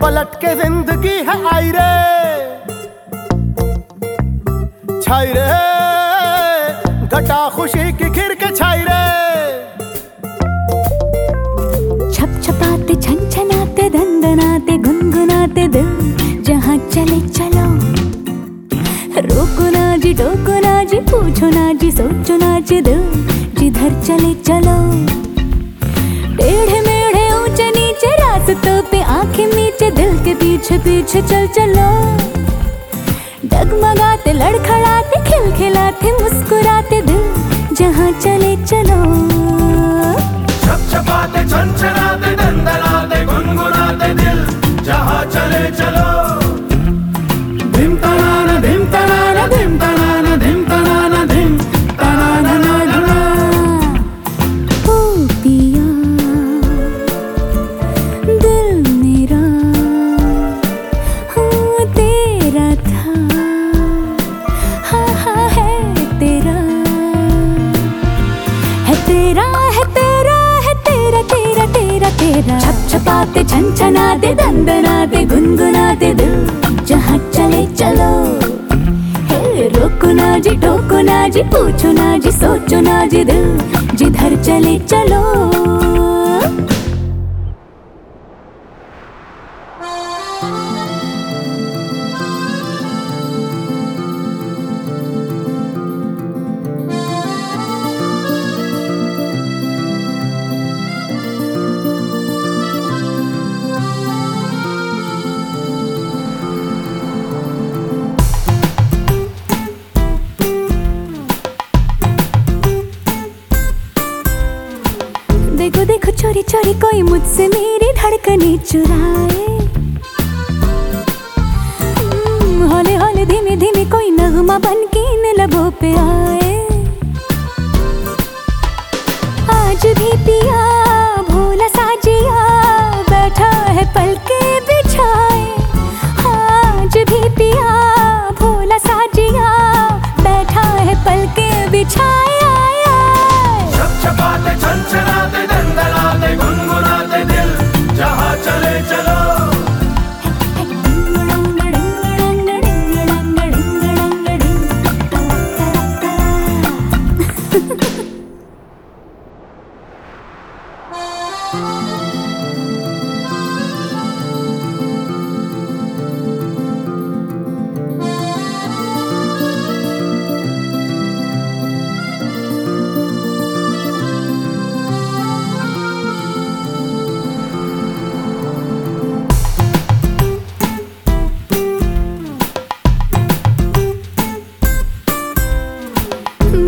पलट के ज़िंदगी है आई रे। छाई रे, घटा खुशी की खिर के छाई रे। छपाते छन छनाते दंदनाते गुनगुनाते दिल जहाँ चले चलो। रोको ना जी, टोको ना जी, पूछो ना जी, सोचो ना जी दिल जिधर चले चलो। टेढ़े मेढ़े ऊँचे नीचे, रास्तों पे आँखें नीचे, दिल के पीछे पीछे चल चलो। डगमगाते, लड़खड़ाते खिलखिलाते मुस्कुराते दिल जहाँ चले चलो। छप छपाते चले तेरा। तेरा छप छपाते छन छनाते दंदनाते, गुनगुनाते दिल। जहाँ चले चलो। हे, रोको ना जी टोको ना जी, पूछो ना जी, सोचो ना जी दिल। जिधर चले चलो। चोरी कोई मुझसे मेरी धड़कने चुराए। हम्म, हौले हौले धीमे धीमे कोई नगमा बन के इन लबों पे आए। आज भी पिया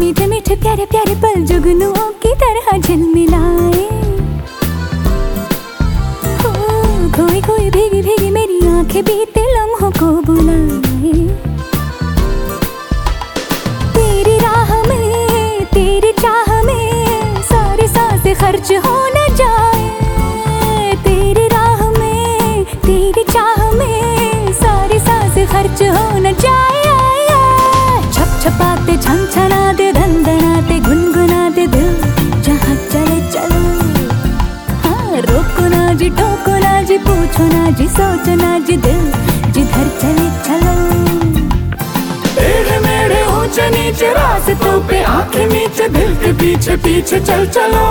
मीठे मीठे प्यारे प्यारे पल जुगनुओं तेरी चाह में सारी साँसें खर्च हो न जाए। तेरी राह में, तेरी चाह में सारी साँसें खर्च हो न जाए। छप छपाते छन छनाते गुनगुनाते दिल जहाँ चले चलो। हाँ रोको ना जी टोको ना जी, पूछो ना जी, सोचो ना जी दिल जिधर चले चलो। नीचे रास्तों पे आँखें पीछे पीछे चल चलो।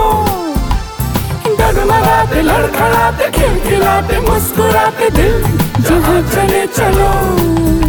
डगमगाते लड़खड़ाते खिलखिलाते मुस्कुराते दिल जहाँ चले चलो।